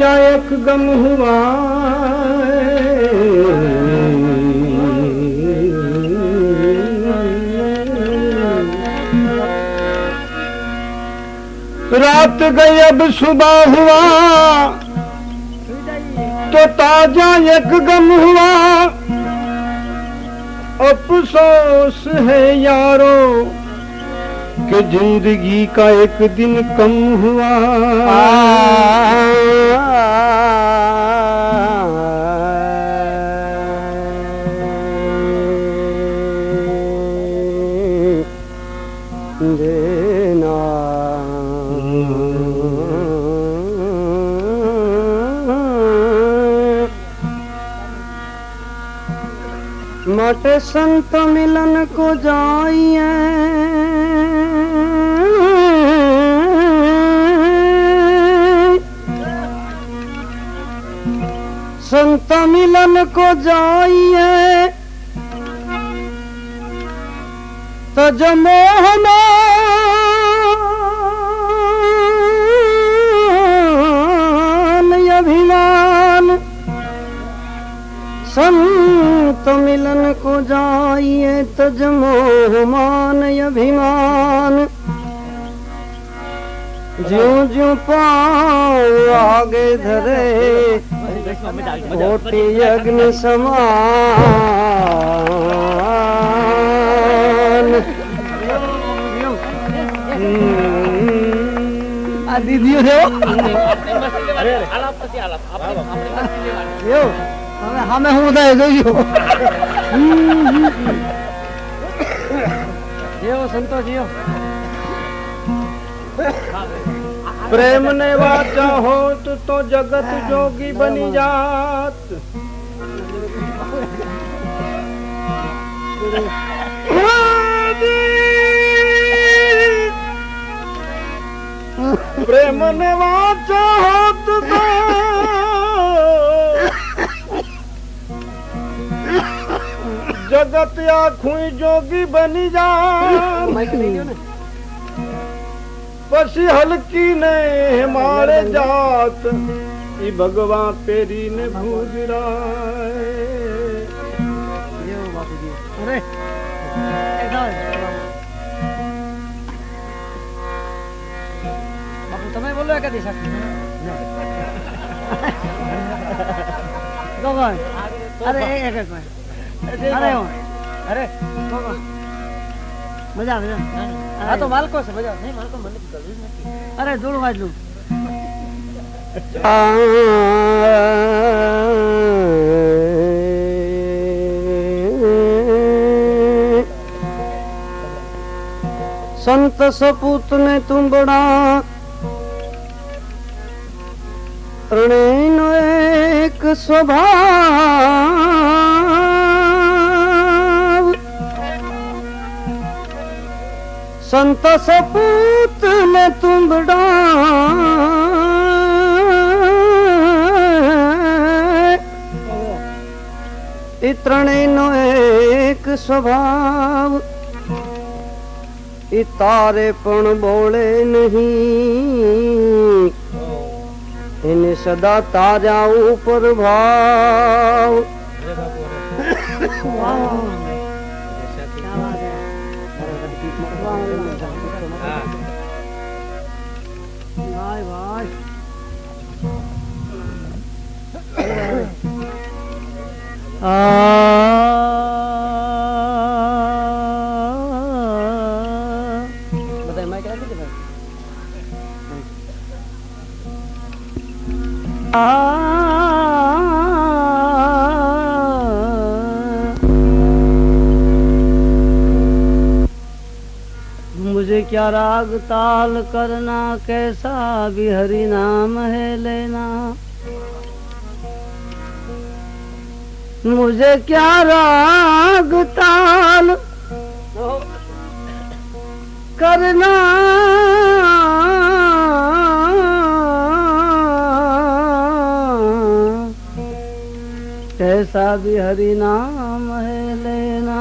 ताज़ा एक गम हुआ रात गई, अब सुबह हुआ। तो ताज़ा एक गम हुआ। अफसोस है यारो कि ज़िंदगी का एक दिन कम हुआ। मटे संत मिलन को जाइए। संत मिलन को जाइए। तजमोहमान अभिमान। संत मिलन को जाइए तजमोहमान अभिमान जो जो पाओ आगे धरे कोटि अग्नि समान આ દીદીઓ છે હો. એવું હવે સામે હું થાય જોયું. જેવો સંતોષ જેવો પ્રેમ ને વાત હોત તો જગત જોગી બની જાત. પ્રેમ ને વાત હોત તો जगत आखुई जोगी बनी जा पसी हल्की ने हमारे जात ई भगवा पेरी ने भूजरा અરે એ જાઓ. બાપુ તમે બોલો એક દિશા ગોગન અરે એક એક એક અરે અરે મજા મજા આ તો માલકો છે મજા નહીં માલકો મને કરવી જ જોડું વાજલું સંત સપૂત ને તુંબડા ત્રણેયનો એક સ્વભાવ તો સપૂત ને તુંબડા એ ત્રણેયનો એક સ્વભાવ. એ તારે પણ બોલે નહીં. એને સદા તારા ઉપર ભાવ. मुझे क्या राग ताल करना कैसा भी हरि नाम है लेना। मुझे क्या राग ताल करना? कैसा भी हरि नाम है लेना।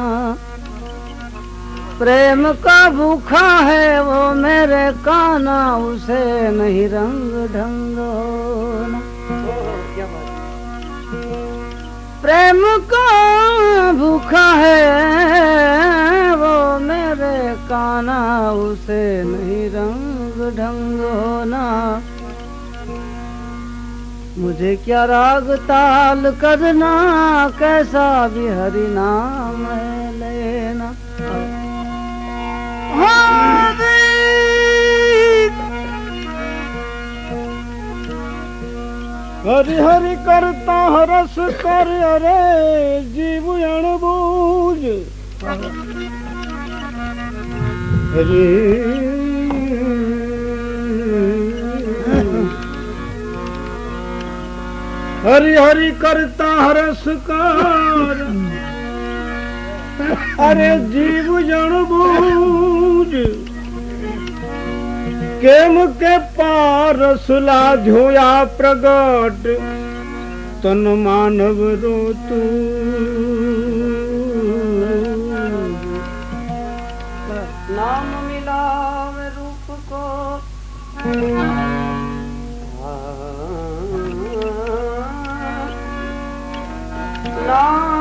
प्रेम का भूखा है वो मेरे काना, उसे नहीं रंग ढंग होना। प्रेम का भूखा है, वो मेरे काना उसे नहीं रंग ढंग होना। मुझे क्या राग ताल करना, कैसा भी हरि नाम है लेना। હરિ હરિ કરતા હરસ કર અરે જીવ અણબૂજ હરે હરિ. હરિ કરતા હરસ કર અરે જીવ જણબૂજ કેમ કે પારસલા જોયા પ્રગટ? તન માનવ રો નામ મિલાવે રૂપ કો. નામ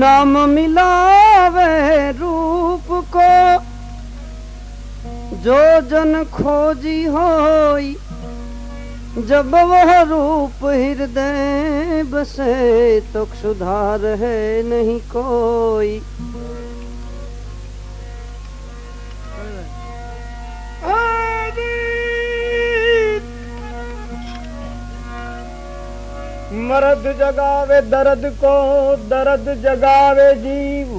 नाम मिलावे रूप को। जो जन खोजी हो जब वह रूप हृदय बसे तो सुधार है नहीं कोई। મરદ જગાવે દર્દ કો દર્દ જગાવે જીવ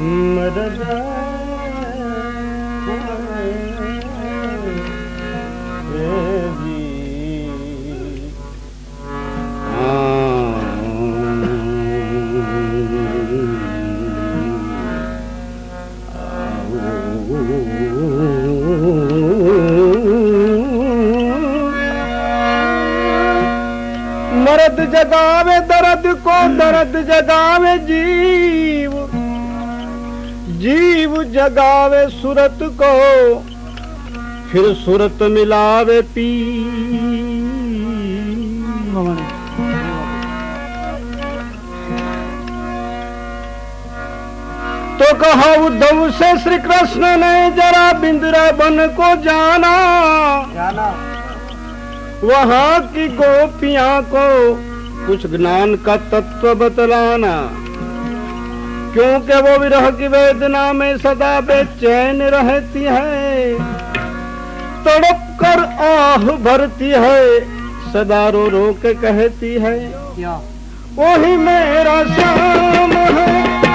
મરદ जगावे दर्द को दर्द जगावे जीव। जीव जगावे सूरत को फिर सूरत मिलावे पी तो कहा उद्धव से श्री कृष्ण ने जरा बिंद्रा बन को जाना। जाना। वहाँ की गोपियाँ को कुछ ज्ञान का तत्व बतलाना। क्योंकि वो विरह की वेदना में सदा बेचैन रहती है, तड़प कर आह भरती है, सदा रो रो के कहती है वही मेरा श्याम है।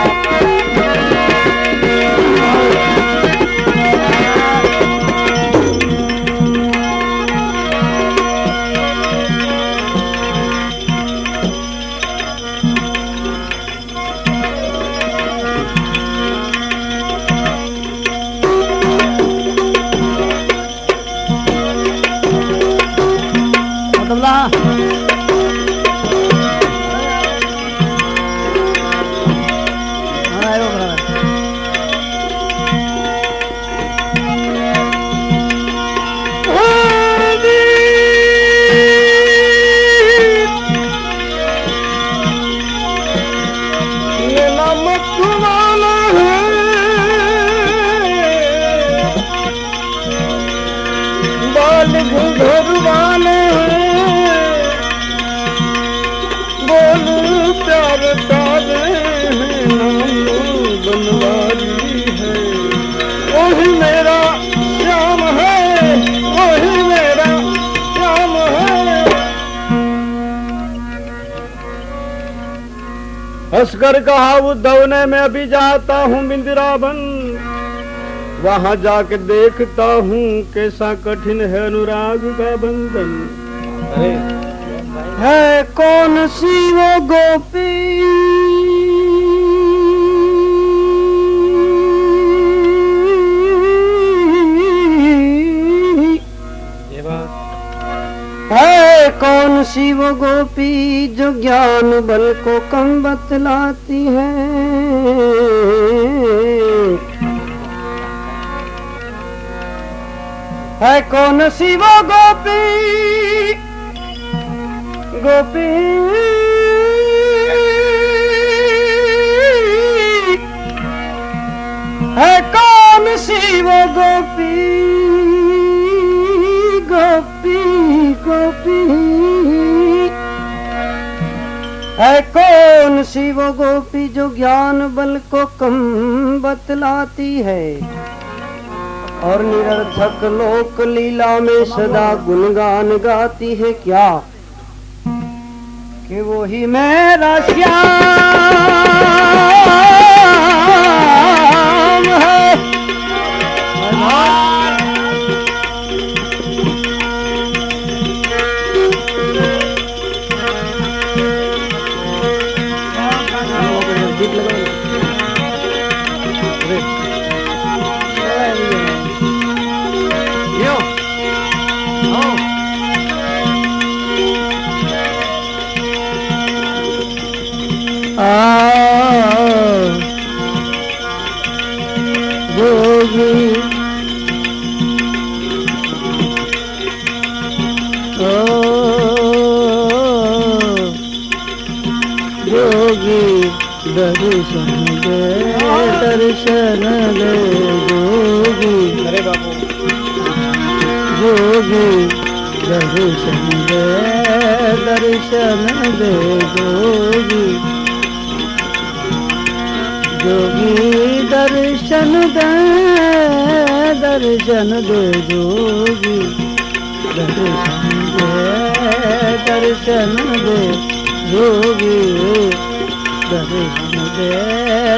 मैं अभी जाता हूँ बिंदिरावन। वहाँ जाके देखता हूँ कैसा कठिन है अनुराग का बंधन है कौन सी वो गोपी? है कौन सी वो गोपी जो ज्ञान बल को कम बतलाती है? है कौन सी वो गोपी? गोपी। है कौन सी वो गोपी? गोपी गोपी। है कौन सी वो गोपी जो ज्ञान बल को कम बतलाती है? और निरर्थक लोक लीला में सदा गुणगान गाती है क्या? कि वो ही मेरा श्याम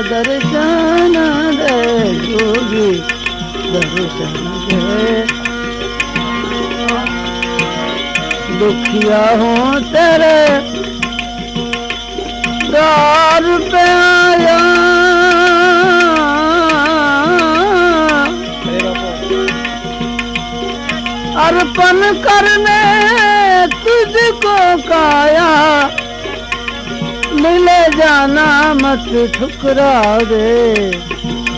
ದರ್ಶನ दर्शन दे दुखिया हो तेरे दार पे आया। अर्पण करने तुझको काया। मिले जाना मत ठुकरा दे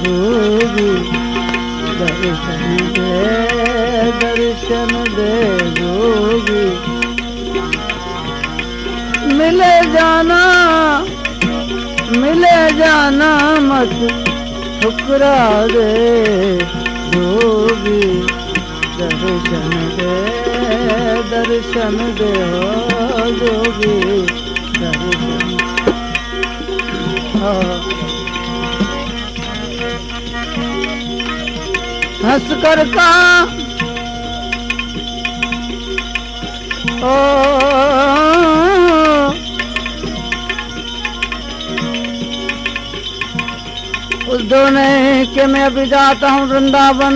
जोगी दर्शन दे दर्शन दे जोगी मिले जाना मिले जाना मत ठुकरा दे जोगी दर्शन दे दर्शन दे हो जोगी दर्शन हाँ। हंस कर का ओ उस दोने के मैं अभी जाता हूँ वृंदावन।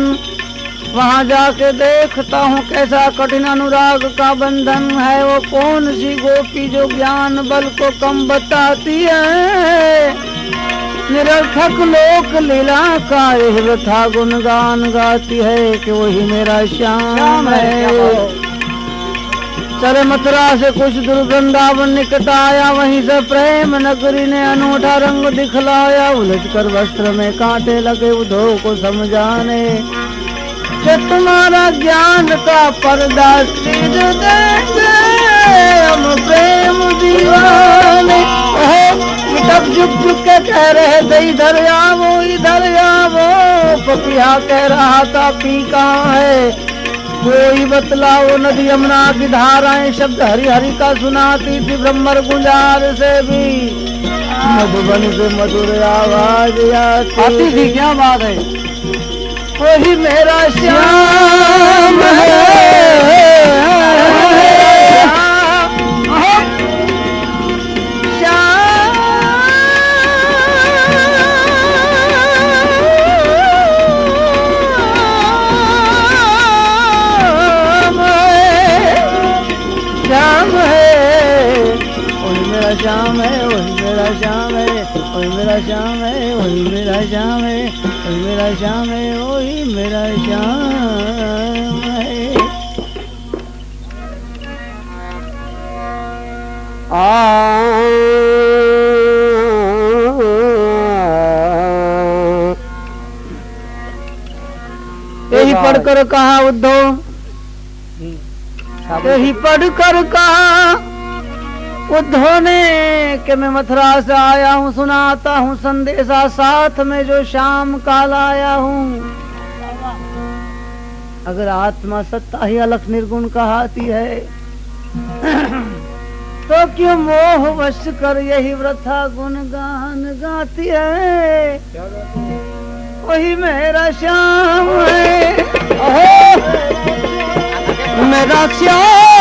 वहाँ जाके देखता हूँ कैसा कठिन अनुराग का बंधन है। वो कौन सी गोपी जो ज्ञान बल को कम बताती है? निरर्थक लोक लीला का यह वृथा गुणगान गाती है कि वही मेरा श्याम है चले मथुरा से कुछ दूर वृंदावन निकट आया वहीं से प्रेम नगरी ने अनूठा रंग दिखलाया। उलझ कर वस्त्र में कांटे लगे उधो को समझाने कि तुम्हारा ज्ञान का पर्दा सिर देंगे हम प्रेम दीवाने। तब झुक झुक के कह रहे थे इधर आवो इधर आवो पपिया कह रहा था पी कहाँ है? कोई बतलाओ नदी यमुना की धाराएँ शब्द हरि हरि का सुनाती थी ब्रह्मर गुंजार से भी। मधुबन से मधुर आवाज़ आती थी। क्या बात है? वही मेरा श्याम है। यही पढ़कर कहा उद्धव ने कि मैं मथुरा से आया हूँ, सुनाता हूँ संदेशा साथ में जो शाम काल आया हूँ। अगर आत्मा सत्ता ही अलग निर्गुण कहाती है तो क्यों मोह वश कर यही व्रथा गुणगान गाती है? वही मेरा श्याम है। मेरा श्याम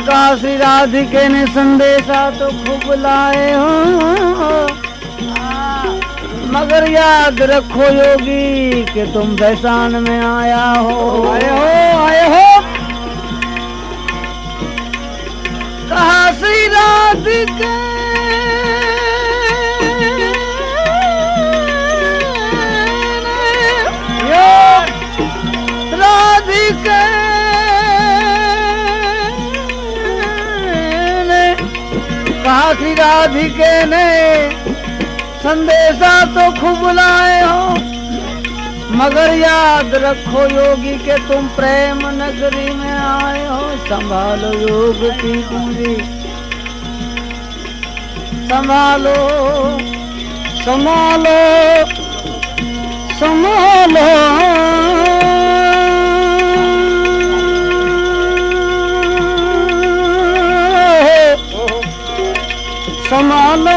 का श्री राधिके ने संदेशा तो खूब लाए हो। मगर याद रखो योगी कि तुम फैसान में आया हो। आए हो आए हो। कहा श्री राधिके श्री राधिके ने संदेशा तो खूब लाए हो, मगर याद रखो योगी के तुम प्रेम नगरी में आए हो। संभालो योग की पूरी संभालो संभालो संभालो। संभालो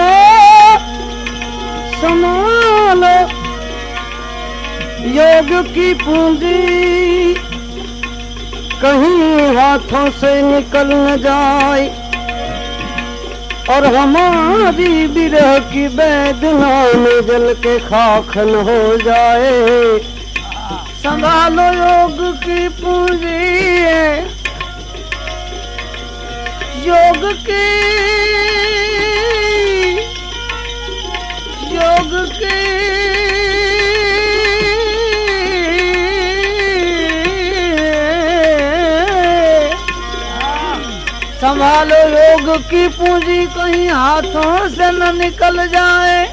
संभालो योग की पूंजी कहीं हाथों से निकल न जाए, और हमारी विरह की वेदना में जल के खाखन हो जाए। संभालो योग की पूंजी योग की योग की संभालो योग की पूंजी कहीं हाथों से न निकल जाए।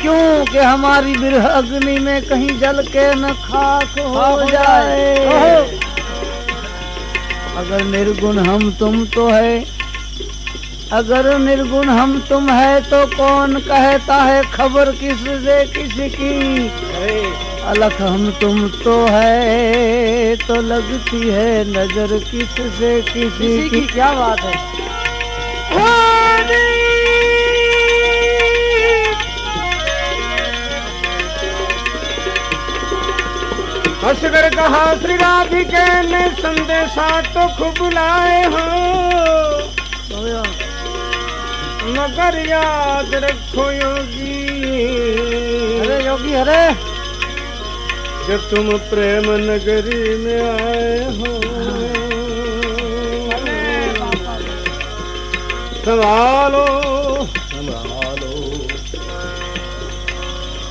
क्योंकि हमारी बिरह अग्नि में कहीं जल के न खाक हो जाए। अगर निर्गुण हम तुम तो है अगर निर्गुण हम तुम है तो कौन कहता है खबर किस से किसी की? अलख हम तुम तो है तो लगती है नज़र किस से किसी की क्या बात है? हंसकर कहा श्री राधिके ने संदेशा तो खूब लाए हो। मगर याद रखो योगी। अरे योगी अरे। जब तुम प्रेम नगरी में आए हो। संभालो संभालो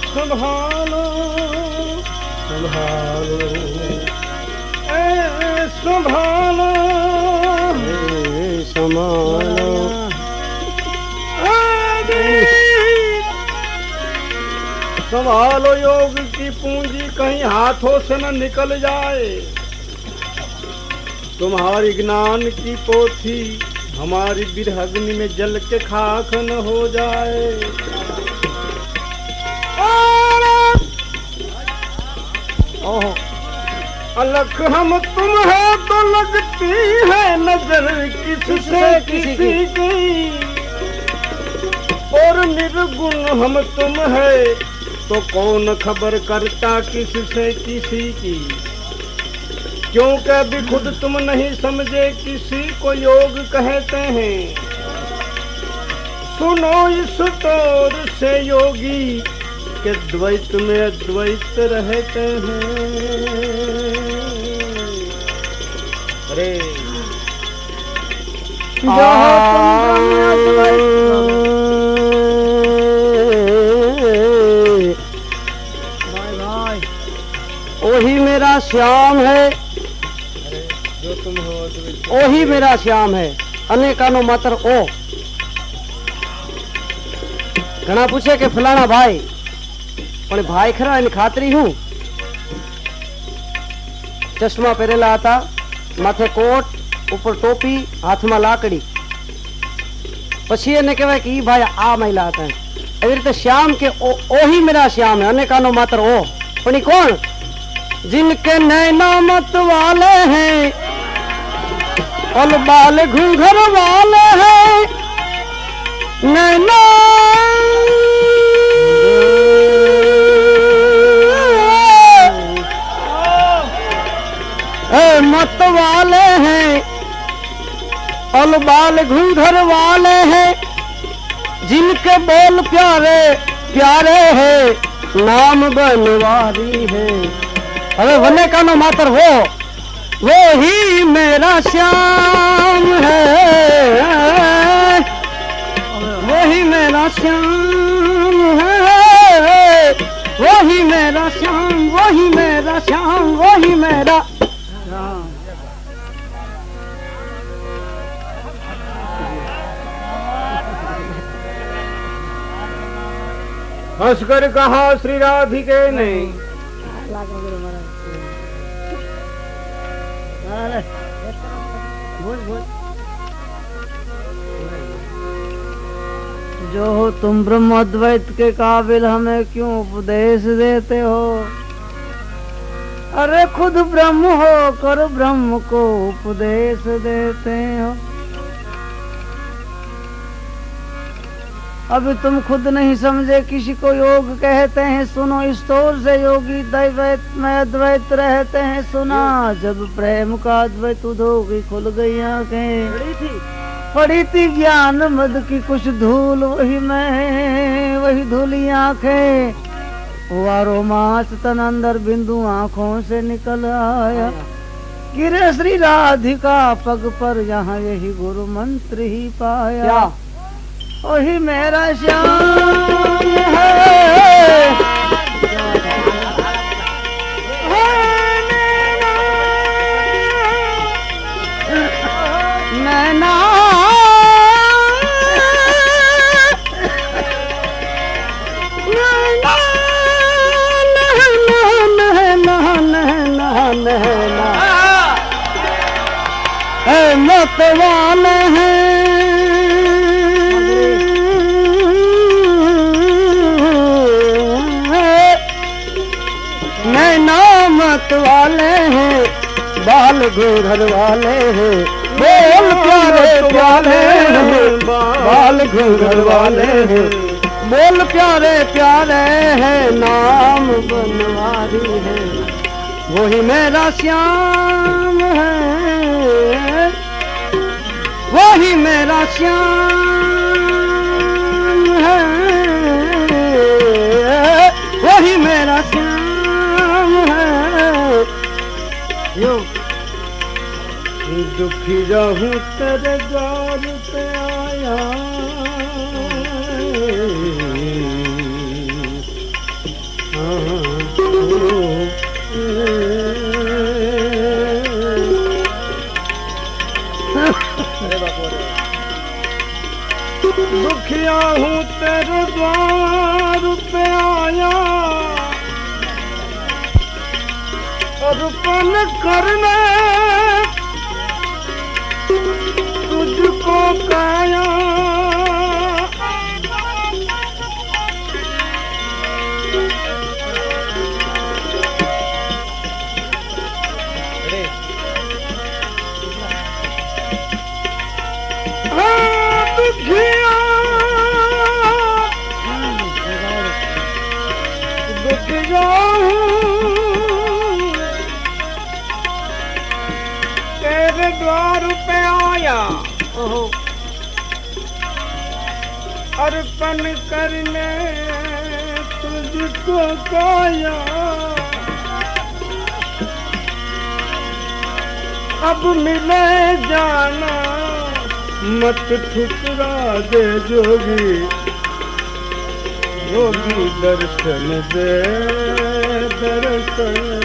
संभालो संभालो ए संभालो। ए, संभालो योग की पूंजी कहीं हाथों से न निकल जाए। तुम्हारी ज्ञान की पोथी हमारी बिरहग्नि में जल के खाक न हो जाए। अलख हम तुम है तो लगती है नज़र किससे किसी किसी की? और निर्गुण हम तुम है तो कौन खबर करता किससे किसी की? क्योंकि अभी खुद तुम नहीं समझे किसी को योग कहते हैं? सुनो इस तौर से योगी के द्वैत में अद्वैत रहते हैं। अरे। श्याम है जो तुम हो अद्वैत वही मेरा श्याम है અનેકાનો માત્ર ઓ ઘણા પૂછે કે ફલાણા ભાઈ પણ ભાઈ ખરા એની ખાતરી હું ચશ્મા પહેરેલા હતા માથે કોટ ઉપર ટોપી હાથમાં લાકડી પછી એને કહેવાય કે ઈ ભાઈ આ મહિલા હતા એવી રીતે શ્યામ કે ઓ- ઓહી મેરા શ્યામ है અનેકાનો માત્ર ઓ પણ ઈ કોણ जिनके नैना मत वाले हैं और बाल घूंघर वाले हैं। नैना। मत वाले हैं और बाल घूंघर वाले हैं। जिनके बोल प्यारे प्यारे हैं, नाम बनवारी है। अरे वने कानो मातर, वो वो ही मेरा श्याम है। वो ही मेरा श्याम है। वो ही मेरा श्याम, वो ही मेरा श्याम, वो ही मेरा हंसकर कहा, श्री राधिके ने जो हो तुम ब्रह्म अद्वैत के काबिल हमें क्यों उपदेश देते हो? अरे खुद ब्रह्म हो, कर ब्रह्म को उपदेश देते हो। अभी तुम खुद नहीं समझे, किसी को योग कहते हैं, सुनो इस तौर से योगी दैवैत, में अद्वैत रहते हैं। सुना, जब प्रेम का अद्वैत उधोगी खुल गई आँखें। पड़ी थी ज्ञान मद की कुछ धूल वही मैं वही धूली आँखें। हुआ रोमांच तन अंदर बिंदु आँखों से निकल आया। गिरे श्री राधिका पग पर यहाँ यही गुरु मंत्र ही पाया। वही मेरा श्याम है। मत वाले हैं नैना वाले हैं, बाल घूंघर वाले हैं, बोल प्यारे प्यारे हैं, बाल घूंघर वाले हैं, बोल प्यारे प्यारे हैं, नाम बनवारी है। वही मेरा श्याम है। वही मेरा श्याम है। वही मेरा श्याम है। यो। दुखी रहूं तेरे द्वार पे आया दुखिया हूँ तेरे द्वार पे आया अर्पण करने अर्पण करने तुझको काया। अब मिले जाना मत ठुकरा दे जोगी। योगी दर्शन दे दर्शन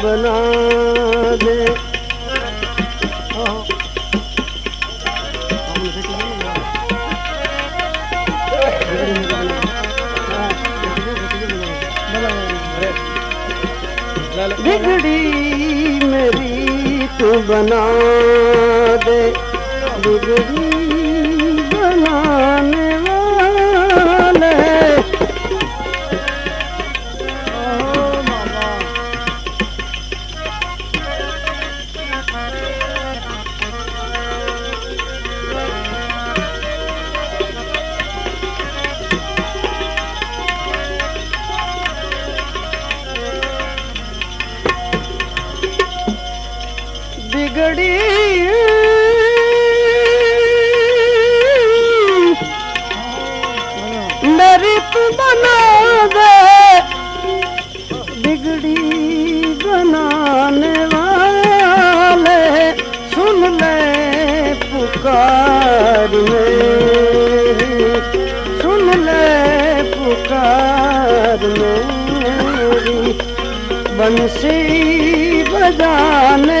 बना दे। बिगड़ी मेरी तू बना दे। बिगड़ी पुकार सुन ले पुकार मेरी। बंसी बजाने